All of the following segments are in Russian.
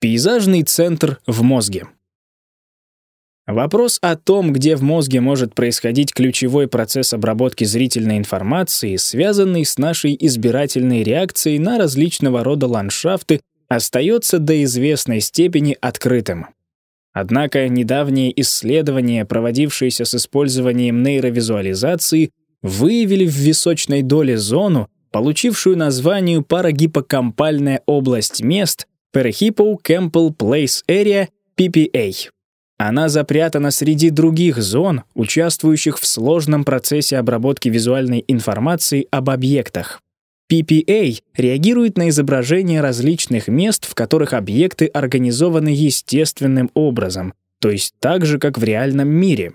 Пейзажный центр в мозге. Вопрос о том, где в мозге может происходить ключевой процесс обработки зрительной информации, связанный с нашей избирательной реакцией на различного рода ландшафты, остается до известной степени открытым. Однако недавние исследования, проводившиеся с использованием нейровизуализации, выявили в височной доле зону, получившую название парагиппокампальная область мест Perhippo Campbell Place Area, PPA. Она запрятана среди других зон, участвующих в сложном процессе обработки визуальной информации об объектах. PPA реагирует на изображения различных мест, в которых объекты организованы естественным образом, то есть так же, как в реальном мире.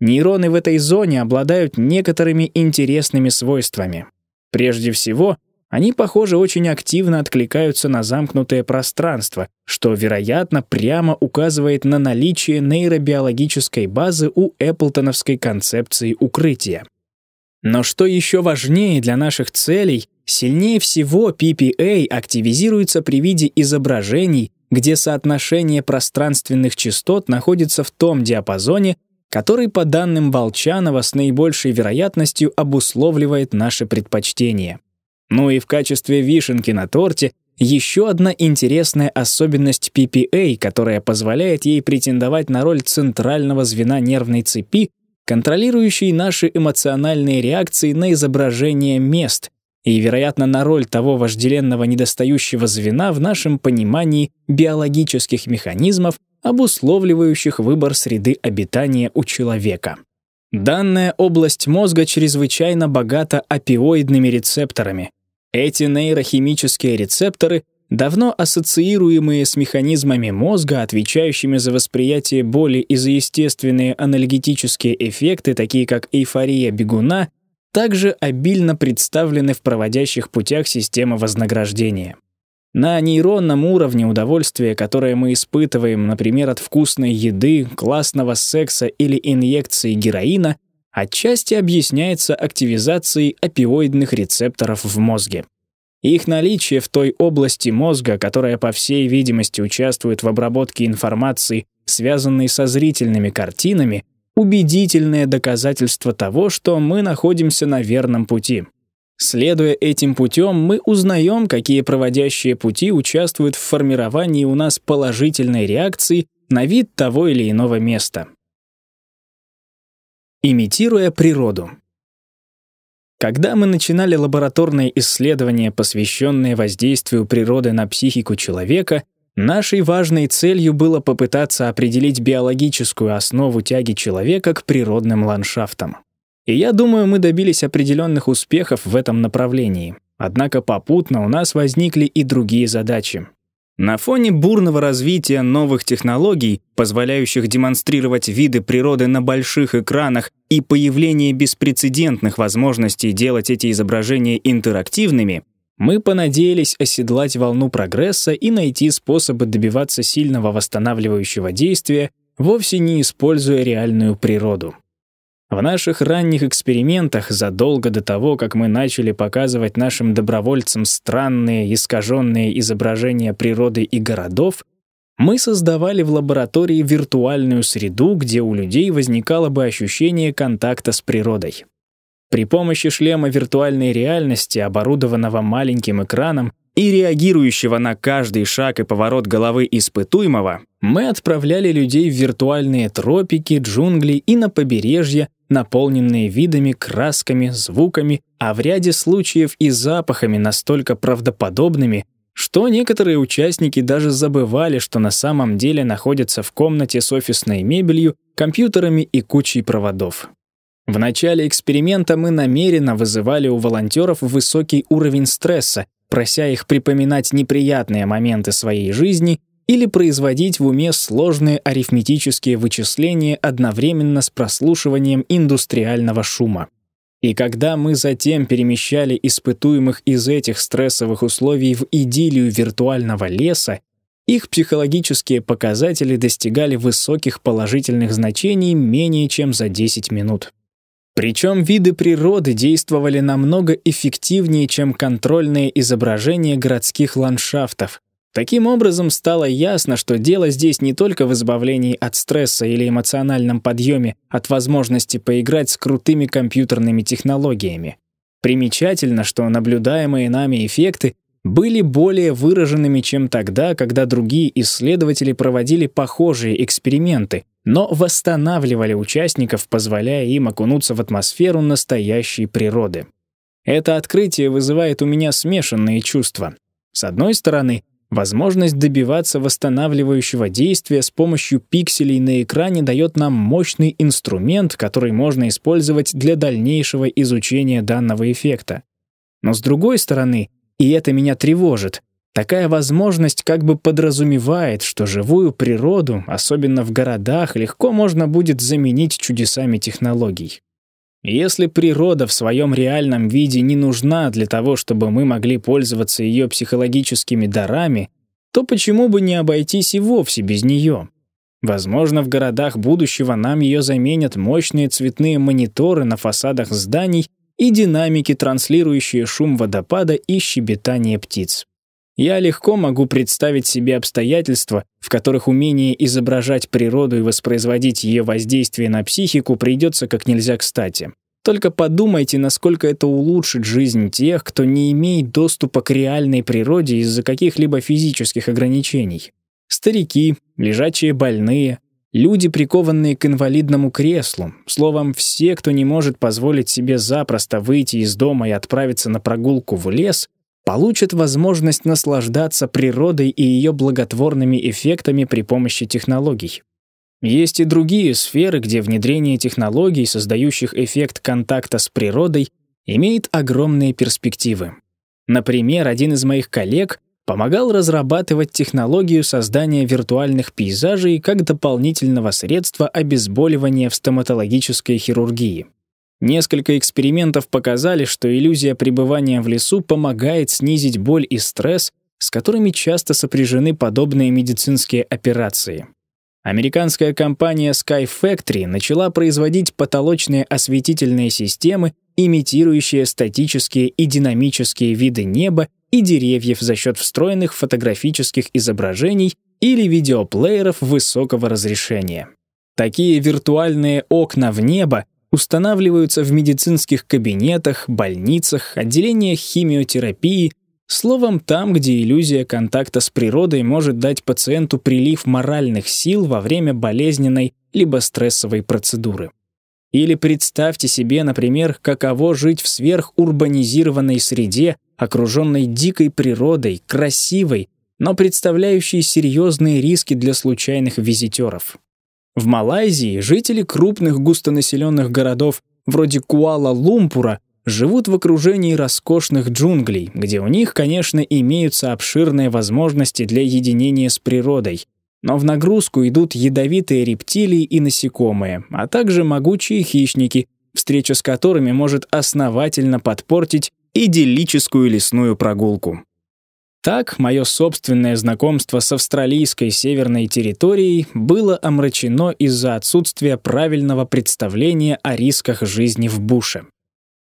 Нейроны в этой зоне обладают некоторыми интересными свойствами. Прежде всего, они, похоже, очень активно откликаются на замкнутое пространство, что, вероятно, прямо указывает на наличие нейробиологической базы у Эпплтоновской концепции укрытия. Но что еще важнее для наших целей, сильнее всего PPA активизируется при виде изображений, где соотношение пространственных частот находится в том диапазоне, который, по данным Волчанова, с наибольшей вероятностью обусловливает наши предпочтения. Ну и в качестве вишенки на торте еще одна интересная особенность PPA, которая позволяет ей претендовать на роль центрального звена нервной цепи, контролирующей наши эмоциональные реакции на изображение мест и, вероятно, на роль того вожделенного недостающего звена в нашем понимании биологических механизмов, обусловливающих выбор среды обитания у человека. Данная область мозга чрезвычайно богата опиоидными рецепторами, эти нейрохимические рецепторы, давно ассоциируемые с механизмами мозга, отвечающими за восприятие боли и за естественные анальгетические эффекты, такие как эйфория бегуна, также обильно представлены в проводящих путях системы вознаграждения. На нейронном уровне удовольствие, которое мы испытываем, например, от вкусной еды, классного секса или инъекции героина, отчасти объясняется активизацией опиоидных рецепторов в мозге. Их наличие в той области мозга, которая, по всей видимости, участвует в обработке информации, связанной со зрительными картинами, убедительное доказательство того, что мы находимся на верном пути. Следуя этим путем, мы узнаем, какие проводящие пути участвуют в формировании у нас положительной реакции на вид того или иного места имитируя природу. Когда мы начинали лабораторные исследования, посвященные воздействию природы на психику человека, нашей важной целью было попытаться определить биологическую основу тяги человека к природным ландшафтам. И я думаю, мы добились определенных успехов в этом направлении. Однако попутно у нас возникли и другие задачи. На фоне бурного развития новых технологий, позволяющих демонстрировать виды природы на больших экранах и появления беспрецедентных возможностей делать эти изображения интерактивными, мы понадеялись оседлать волну прогресса и найти способы добиваться сильного восстанавливающего действия, вовсе не используя реальную природу. В наших ранних экспериментах, задолго до того, как мы начали показывать нашим добровольцам странные, искаженные изображения природы и городов, мы создавали в лаборатории виртуальную среду, где у людей возникало бы ощущение контакта с природой. При помощи шлема виртуальной реальности, оборудованного маленьким экраном и реагирующего на каждый шаг и поворот головы испытуемого, мы отправляли людей в виртуальные тропики, джунгли и на побережье, наполненные видами, красками, звуками, а в ряде случаев и запахами настолько правдоподобными, что некоторые участники даже забывали, что на самом деле находятся в комнате с офисной мебелью, компьютерами и кучей проводов. В начале эксперимента мы намеренно вызывали у волонтеров высокий уровень стресса, прося их припоминать неприятные моменты своей жизни или производить в уме сложные арифметические вычисления одновременно с прослушиванием индустриального шума. И когда мы затем перемещали испытуемых из этих стрессовых условий в идиллию виртуального леса, их психологические показатели достигали высоких положительных значений менее чем за 10 минут. Причем виды природы действовали намного эффективнее, чем контрольные изображения городских ландшафтов, Таким образом, стало ясно, что дело здесь не только в избавлении от стресса или эмоциональном подъеме от возможности поиграть с крутыми компьютерными технологиями. Примечательно, что наблюдаемые нами эффекты были более выраженными, чем тогда, когда другие исследователи проводили похожие эксперименты, но восстанавливали участников, позволяя им окунуться в атмосферу настоящей природы. Это открытие вызывает у меня смешанные чувства. С одной стороны, возможность добиваться восстанавливающего действия с помощью пикселей на экране дает нам мощный инструмент, который можно использовать для дальнейшего изучения данного эффекта. Но с другой стороны, и это меня тревожит. Такая возможность как бы подразумевает, что живую природу, особенно в городах, легко можно будет заменить чудесами технологий. Если природа в своем реальном виде не нужна для того, чтобы мы могли пользоваться ее психологическими дарами, то почему бы не обойтись и вовсе без нее? Возможно, в городах будущего нам ее заменят мощные цветные мониторы на фасадах зданий и динамики, транслирующие шум водопада и щебетание птиц. Я легко могу представить себе обстоятельства, в которых умение изображать природу и воспроизводить ее воздействие на психику придется как нельзя кстати. Только подумайте, насколько это улучшит жизнь тех, кто не имеет доступа к реальной природе из-за каких-либо физических ограничений. Старики, лежачие больные, Люди, прикованные к инвалидному креслу, словом, все, кто не может позволить себе запросто выйти из дома и отправиться на прогулку в лес, получат возможность наслаждаться природой и ее благотворными эффектами при помощи технологий. Есть и другие сферы, где внедрение технологий, создающих эффект контакта с природой, имеет огромные перспективы. Например, один из моих коллег помогал разрабатывать технологию создания виртуальных пейзажей как дополнительного средства обезболивания в стоматологической хирургии. Несколько экспериментов показали, что иллюзия пребывания в лесу помогает снизить боль и стресс, с которыми часто сопряжены подобные медицинские операции. Американская компания Sky Factory начала производить потолочные осветительные системы, имитирующие статические и динамические виды неба и деревьев за счет встроенных фотографических изображений или видеоплееров высокого разрешения. Такие виртуальные окна в небо устанавливаются в медицинских кабинетах, больницах, отделениях химиотерапии, словом, там, где иллюзия контакта с природой может дать пациенту прилив моральных сил во время болезненной либо стрессовой процедуры. Или представьте себе, например, каково жить в сверхурбанизированной среде, окруженной дикой природой, красивой, но представляющей серьезные риски для случайных визитеров. В Малайзии жители крупных густонаселенных городов вроде Куала-Лумпура живут в окружении роскошных джунглей, где у них, конечно, имеются обширные возможности для единения с природой, но в нагрузку идут ядовитые рептилии и насекомые, а также могучие хищники, встреча с которыми может основательно подпортить идиллическую лесную прогулку. Так, мое собственное знакомство с австралийской северной территорией было омрачено из-за отсутствия правильного представления о рисках жизни в буше.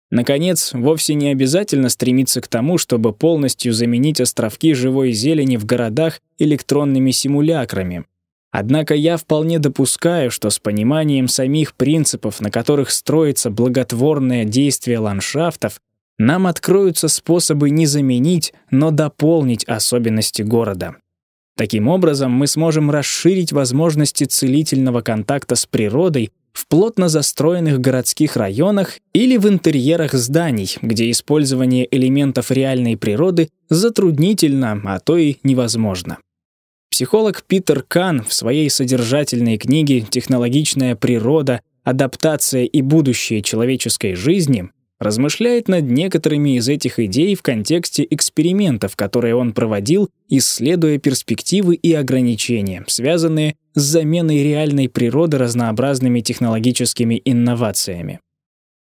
Наконец, вовсе не обязательно стремиться к тому, чтобы полностью заменить островки живой зелени в городах электронными симулякрами. Однако я вполне допускаю, что с пониманием самих принципов, на которых строится благотворное действие ландшафтов, нам откроются способы не заменить, но дополнить особенности города. Таким образом, мы сможем расширить возможности целительного контакта с природой в плотно застроенных городских районах или в интерьерах зданий, где использование элементов реальной природы затруднительно, а то и невозможно. Психолог Питер Кан в своей содержательной книге «Технологичная природа. Адаптация и будущее человеческой жизни» размышляет над некоторыми из этих идей в контексте экспериментов, которые он проводил, исследуя перспективы и ограничения, связанные с заменой реальной природы разнообразными технологическими инновациями.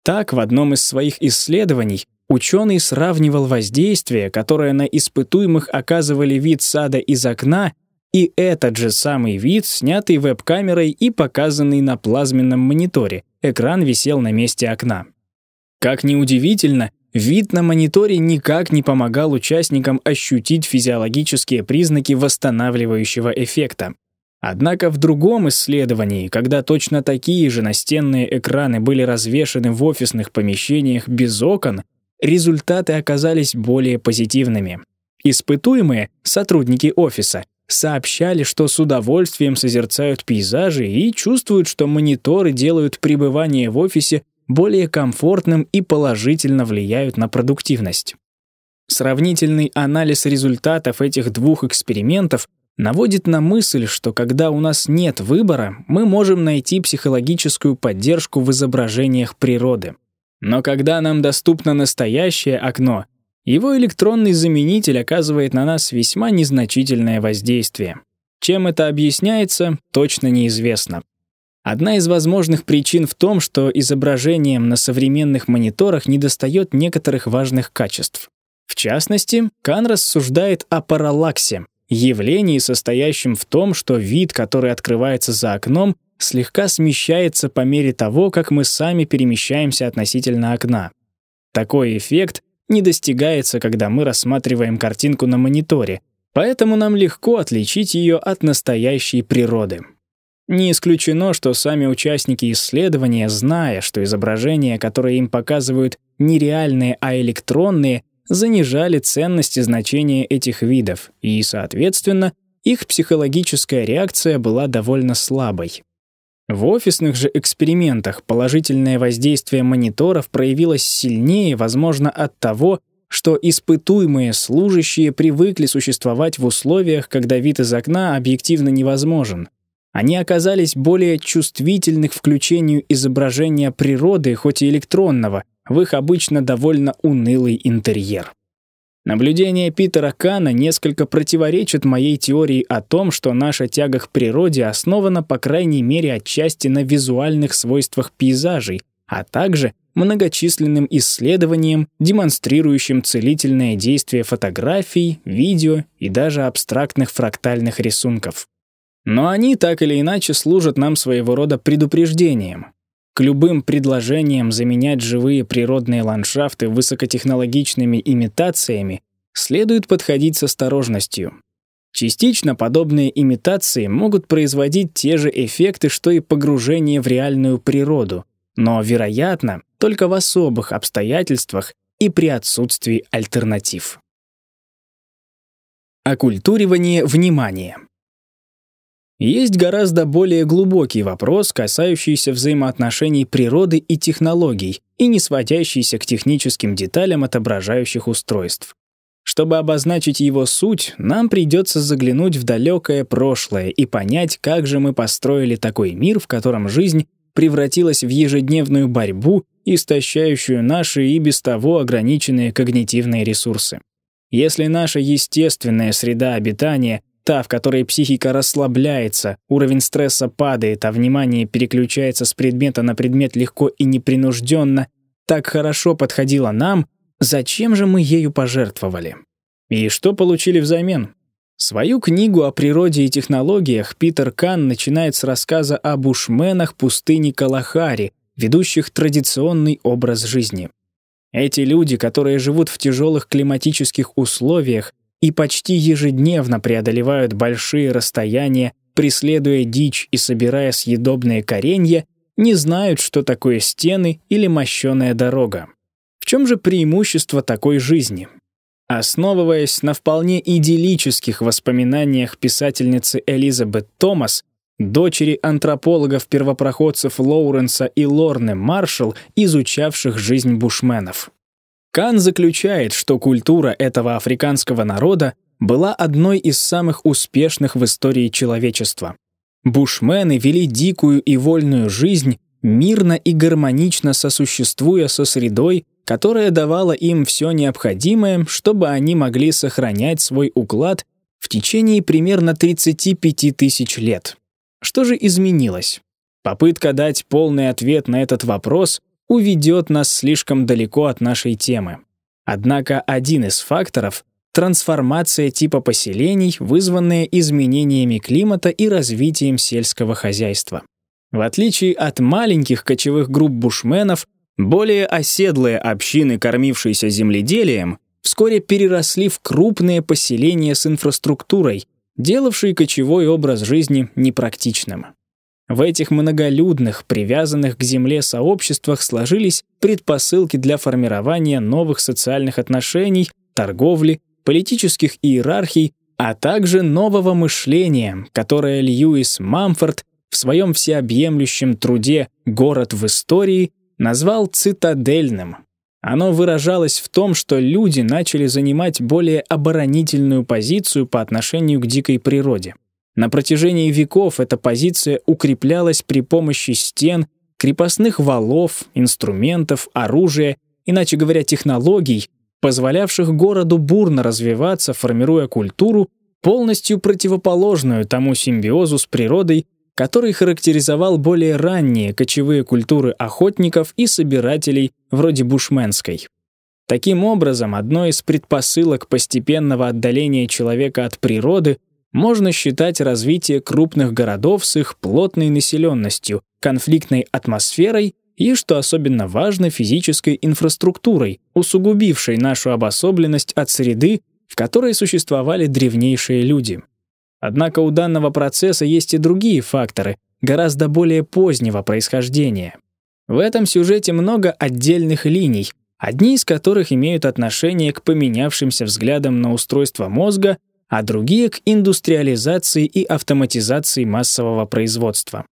Так, в одном из своих исследований ученый сравнивал воздействие, которое на испытуемых оказывали вид сада из окна, и этот же самый вид, снятый веб-камерой и показанный на плазменном мониторе. Экран висел на месте окна. Как ни удивительно, вид на мониторе никак не помогал участникам ощутить физиологические признаки восстанавливающего эффекта. Однако в другом исследовании, когда точно такие же настенные экраны были развешаны в офисных помещениях без окон, результаты оказались более позитивными. Испытуемые, сотрудники офиса, сообщали, что с удовольствием созерцают пейзажи и чувствуют, что мониторы делают пребывание в офисе более комфортным и положительно влияют на продуктивность. Сравнительный анализ результатов этих двух экспериментов наводит на мысль, что когда у нас нет выбора, мы можем найти психологическую поддержку в изображениях природы. Но когда нам доступно настоящее окно, его электронный заменитель оказывает на нас весьма незначительное воздействие. Чем это объясняется, точно неизвестно. Одна из возможных причин в том, что изображением на современных мониторах недостает некоторых важных качеств. В частности, Кан рассуждает о параллаксе, явлении, состоящем в том, что вид, который открывается за окном, слегка смещается по мере того, как мы сами перемещаемся относительно окна. Такой эффект не достигается, когда мы рассматриваем картинку на мониторе, поэтому нам легко отличить ее от настоящей природы. Не исключено, что сами участники исследования, зная, что изображения, которые им показывают, нереальные, а электронные, занижали ценность и значение этих видов, и, соответственно, их психологическая реакция была довольно слабой. В офисных же экспериментах положительное воздействие мониторов проявилось сильнее, возможно, от того, что испытуемые служащие привыкли существовать в условиях, когда вид из окна объективно невозможен. Они оказались более чувствительны к включению изображения природы, хоть и электронного, в их обычно довольно унылый интерьер. Наблюдение Питера Кана несколько противоречит моей теории о том, что наша тяга к природе основана по крайней мере отчасти на визуальных свойствах пейзажей, а также многочисленным исследованиям, демонстрирующим целительное действие фотографий, видео и даже абстрактных фрактальных рисунков. Но они так или иначе служат нам своего рода предупреждением. К любым предложениям заменять живые природные ландшафты высокотехнологичными имитациями следует подходить с осторожностью. Частично подобные имитации могут производить те же эффекты, что и погружение в реальную природу, но, вероятно, только в особых обстоятельствах и при отсутствии альтернатив. Оккультуривание внимания. Есть гораздо более глубокий вопрос, касающийся взаимоотношений природы и технологий и не сводящийся к техническим деталям отображающих устройств. Чтобы обозначить его суть, нам придется заглянуть в далекое прошлое и понять, как же мы построили такой мир, в котором жизнь превратилась в ежедневную борьбу, истощающую наши и без того ограниченные когнитивные ресурсы. Если наша естественная среда обитания та, в которой психика расслабляется, уровень стресса падает, а внимание переключается с предмета на предмет легко и непринужденно, так хорошо подходила нам, зачем же мы ею пожертвовали? И что получили взамен? Свою книгу о природе и технологиях Питер Кан начинает с рассказа о бушменах пустыни Калахари, ведущих традиционный образ жизни. Эти люди, которые живут в тяжелых климатических условиях, и почти ежедневно преодолевают большие расстояния, преследуя дичь и собирая съедобные коренья, не знают, что такое стены или мощеная дорога. В чем же преимущество такой жизни? Основываясь на вполне идиллических воспоминаниях писательницы Элизабет Томас, дочери антропологов-первопроходцев Лоуренса и Лорны Маршалл, изучавших жизнь бушменов. Кан заключает, что культура этого африканского народа была одной из самых успешных в истории человечества. Бушмены вели дикую и вольную жизнь, мирно и гармонично сосуществуя со средой, которая давала им все необходимое, чтобы они могли сохранять свой уклад в течение примерно 35 тысяч лет. Что же изменилось? Попытка дать полный ответ на этот вопрос уведет нас слишком далеко от нашей темы. Однако один из факторов — трансформация типа поселений, вызванная изменениями климата и развитием сельского хозяйства. В отличие от маленьких кочевых групп бушменов, Более оседлые общины, кормившиеся земледелием, вскоре переросли в крупные поселения с инфраструктурой, делавшие кочевой образ жизни непрактичным. В этих многолюдных, привязанных к земле сообществах сложились предпосылки для формирования новых социальных отношений, торговли, политических иерархий, а также нового мышления, которое Льюис Мамфорд в своем всеобъемлющем труде «Город в истории» назвал цитадельным. Оно выражалось в том, что люди начали занимать более оборонительную позицию по отношению к дикой природе. На протяжении веков эта позиция укреплялась при помощи стен, крепостных валов, инструментов, оружия, иначе говоря, технологий, позволявших городу бурно развиваться, формируя культуру, полностью противоположную тому симбиозу с природой, который характеризовал более ранние кочевые культуры охотников и собирателей вроде бушменской. Таким образом, одной из предпосылок постепенного отдаления человека от природы можно считать развитие крупных городов с их плотной населенностью, конфликтной атмосферой и, что особенно важно, физической инфраструктурой, усугубившей нашу обособленность от среды, в которой существовали древнейшие люди. Однако у данного процесса есть и другие факторы, гораздо более позднего происхождения. В этом сюжете много отдельных линий, одни из которых имеют отношение к поменявшимся взглядам на устройство мозга а другие к индустриализации и автоматизации массового производства.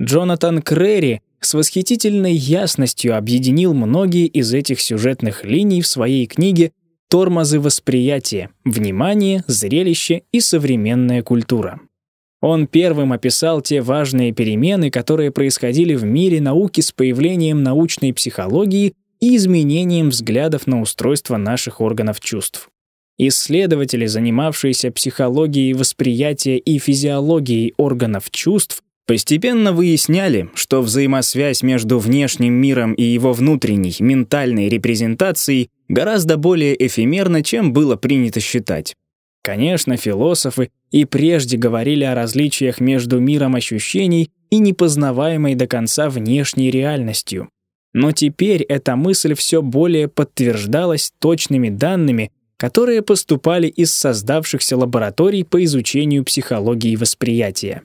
Джонатан Крэри с восхитительной ясностью объединил многие из этих сюжетных линий в своей книге «Тормозы восприятия. Внимание, зрелище и современная культура». Он первым описал те важные перемены, которые происходили в мире науки с появлением научной психологии и изменением взглядов на устройство наших органов чувств. Исследователи, занимавшиеся психологией восприятия и физиологией органов чувств, постепенно выясняли, что взаимосвязь между внешним миром и его внутренней ментальной репрезентацией гораздо более эфемерна, чем было принято считать. Конечно, философы и прежде говорили о различиях между миром ощущений и непознаваемой до конца внешней реальностью. Но теперь эта мысль все более подтверждалась точными данными, которые поступали из создавшихся лабораторий по изучению психологии восприятия.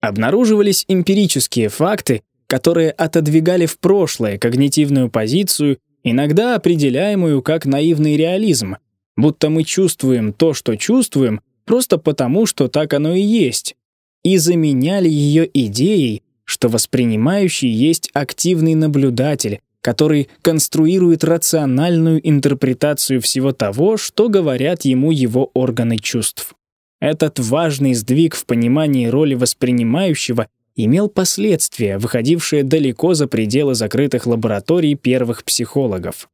Обнаруживались эмпирические факты, которые отодвигали в прошлое когнитивную позицию, иногда определяемую как наивный реализм, будто мы чувствуем то, что чувствуем, просто потому, что так оно и есть, и заменяли ее идеей, что воспринимающий есть активный наблюдатель, который конструирует рациональную интерпретацию всего того, что говорят ему его органы чувств. Этот важный сдвиг в понимании роли воспринимающего имел последствия, выходившие далеко за пределы закрытых лабораторий первых психологов.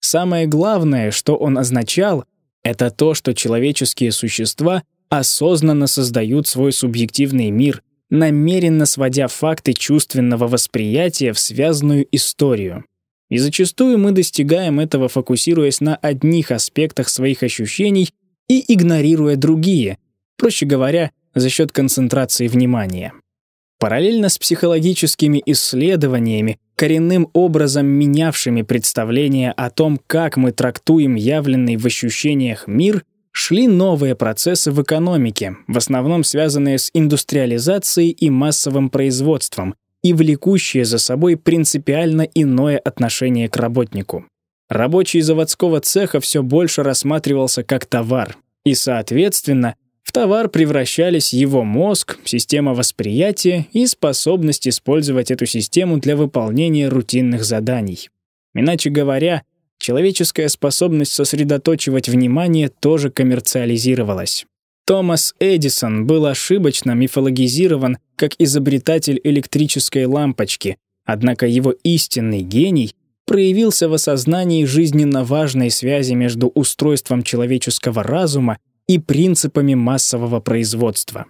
Самое главное, что он означал, это то, что человеческие существа осознанно создают свой субъективный мир, намеренно сводя факты чувственного восприятия в связанную историю. И зачастую мы достигаем этого, фокусируясь на одних аспектах своих ощущений и игнорируя другие, проще говоря, за счет концентрации внимания. Параллельно с психологическими исследованиями, коренным образом менявшими представление о том, как мы трактуем явленный в ощущениях мир, шли новые процессы в экономике, в основном связанные с индустриализацией и массовым производством, и влекущие за собой принципиально иное отношение к работнику. Рабочий заводского цеха все больше рассматривался как товар, и, соответственно, в товар превращались его мозг, система восприятия и способность использовать эту систему для выполнения рутинных заданий. Иначе говоря, человеческая способность сосредоточивать внимание тоже коммерциализировалась. Томас Эдисон был ошибочно мифологизирован как изобретатель электрической лампочки, однако его истинный гений проявился в осознании жизненно важной связи между устройством человеческого разума и принципами массового производства.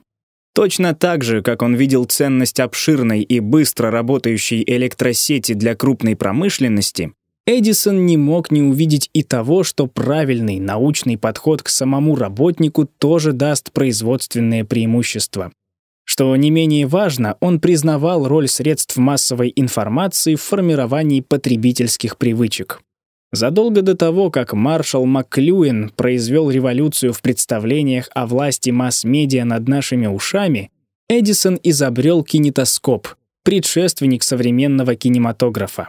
Точно так же, как он видел ценность обширной и быстро работающей электросети для крупной промышленности, Эдисон не мог не увидеть и того, что правильный научный подход к самому работнику тоже даст производственные преимущества. Что не менее важно, он признавал роль средств массовой информации в формировании потребительских привычек. Задолго до того, как маршал Маклюин произвел революцию в представлениях о власти масс-медиа над нашими ушами, Эдисон изобрел кинетоскоп, предшественник современного кинематографа.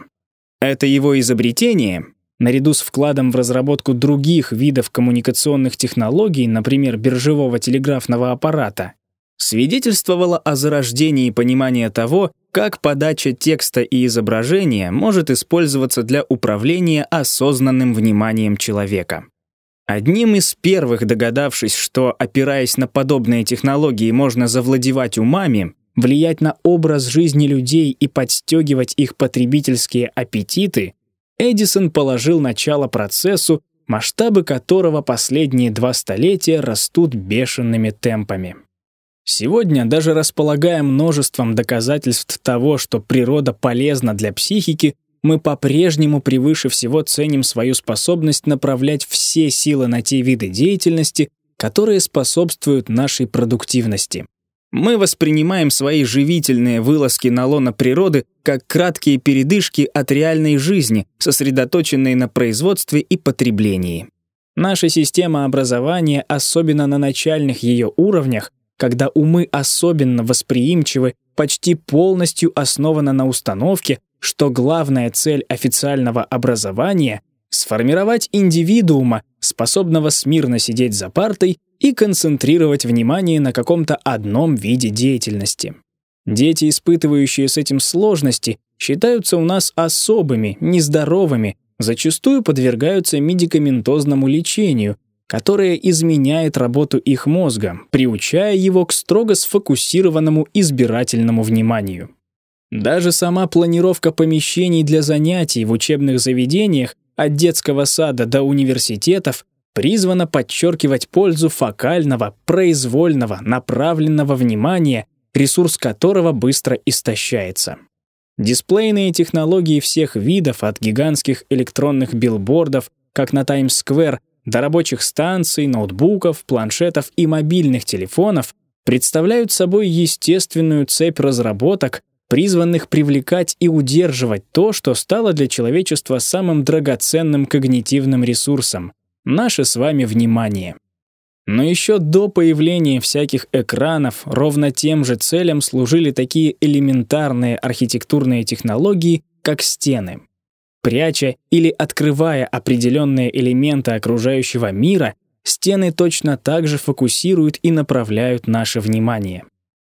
Это его изобретение, наряду с вкладом в разработку других видов коммуникационных технологий, например, биржевого телеграфного аппарата, свидетельствовало о зарождении понимания того, как подача текста и изображения может использоваться для управления осознанным вниманием человека. Одним из первых догадавшись, что, опираясь на подобные технологии, можно завладевать умами, влиять на образ жизни людей и подстегивать их потребительские аппетиты, Эдисон положил начало процессу, масштабы которого последние два столетия растут бешеными темпами. Сегодня, даже располагая множеством доказательств того, что природа полезна для психики, мы по-прежнему превыше всего ценим свою способность направлять все силы на те виды деятельности, которые способствуют нашей продуктивности. Мы воспринимаем свои живительные вылазки на лоно природы как краткие передышки от реальной жизни, сосредоточенные на производстве и потреблении. Наша система образования, особенно на начальных ее уровнях, когда умы особенно восприимчивы, почти полностью основана на установке, что главная цель официального образования — сформировать индивидуума, способного смирно сидеть за партой и концентрировать внимание на каком-то одном виде деятельности. Дети, испытывающие с этим сложности, считаются у нас особыми, нездоровыми, зачастую подвергаются медикаментозному лечению, которое изменяет работу их мозга, приучая его к строго сфокусированному избирательному вниманию. Даже сама планировка помещений для занятий в учебных заведениях от детского сада до университетов призвана подчеркивать пользу фокального, произвольного, направленного внимания, ресурс которого быстро истощается. Дисплейные технологии всех видов, от гигантских электронных билбордов, как на Таймс-сквер, до рабочих станций, ноутбуков, планшетов и мобильных телефонов, представляют собой естественную цепь разработок, призванных привлекать и удерживать то, что стало для человечества самым драгоценным когнитивным ресурсом — наше с вами внимание. Но еще до появления всяких экранов ровно тем же целям служили такие элементарные архитектурные технологии, как стены. Пряча или открывая определенные элементы окружающего мира, стены точно так же фокусируют и направляют наше внимание.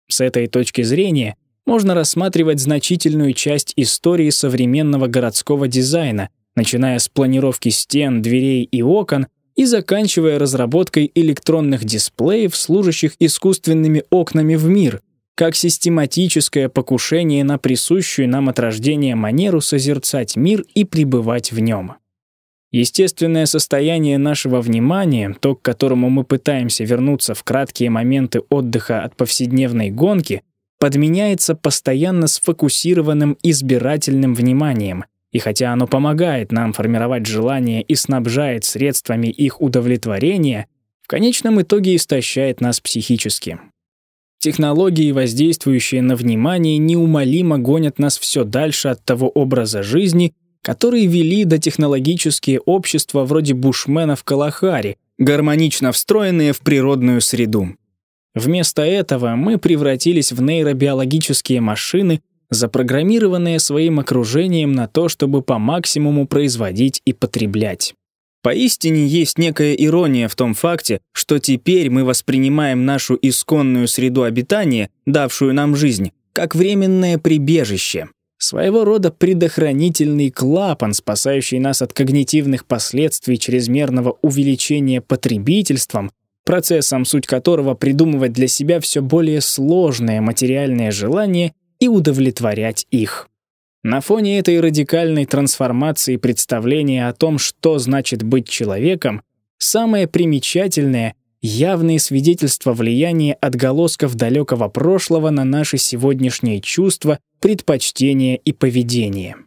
С этой точки зрения можно рассматривать значительную часть истории современного городского дизайна, начиная с планировки стен, дверей и окон и заканчивая разработкой электронных дисплеев, служащих искусственными окнами в мир, как систематическое покушение на присущую нам от рождения манеру созерцать мир и пребывать в нем. Естественное состояние нашего внимания, то, к которому мы пытаемся вернуться в краткие моменты отдыха от повседневной гонки, подменяется постоянно сфокусированным избирательным вниманием, и хотя оно помогает нам формировать желания и снабжает средствами их удовлетворения, в конечном итоге истощает нас психически. Технологии, воздействующие на внимание, неумолимо гонят нас все дальше от того образа жизни, который вели до технологические общества вроде бушменов Калахари, гармонично встроенные в природную среду. Вместо этого мы превратились в нейробиологические машины, запрограммированные своим окружением на то, чтобы по максимуму производить и потреблять. Поистине есть некая ирония в том факте, что теперь мы воспринимаем нашу исконную среду обитания, давшую нам жизнь, как временное прибежище, своего рода предохранительный клапан, спасающий нас от когнитивных последствий чрезмерного увеличения потребительством процессом, суть которого придумывать для себя все более сложные материальные желания и удовлетворять их. На фоне этой радикальной трансформации представления о том, что значит быть человеком, самое примечательное — явные свидетельства влияния отголосков далекого прошлого на наши сегодняшние чувства, предпочтения и поведение.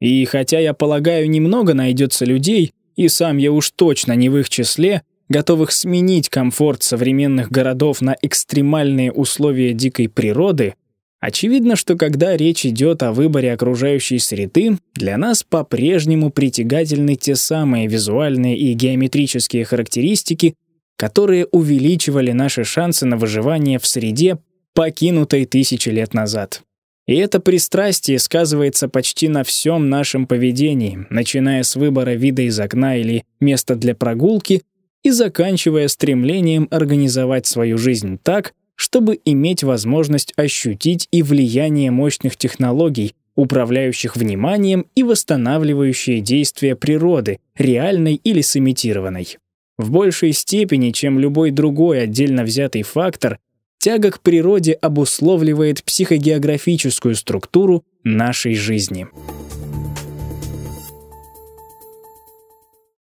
И хотя я полагаю, немного найдется людей, и сам я уж точно не в их числе, готовых сменить комфорт современных городов на экстремальные условия дикой природы, очевидно, что когда речь идет о выборе окружающей среды, для нас по-прежнему притягательны те самые визуальные и геометрические характеристики, которые увеличивали наши шансы на выживание в среде, покинутой тысячи лет назад. И это пристрастие сказывается почти на всем нашем поведении, начиная с выбора вида из окна или места для прогулки и заканчивая стремлением организовать свою жизнь так, чтобы иметь возможность ощутить и влияние мощных технологий, управляющих вниманием и восстанавливающие действия природы, реальной или сымитированной. В большей степени, чем любой другой отдельно взятый фактор, тяга к природе обусловливает психогеографическую структуру нашей жизни.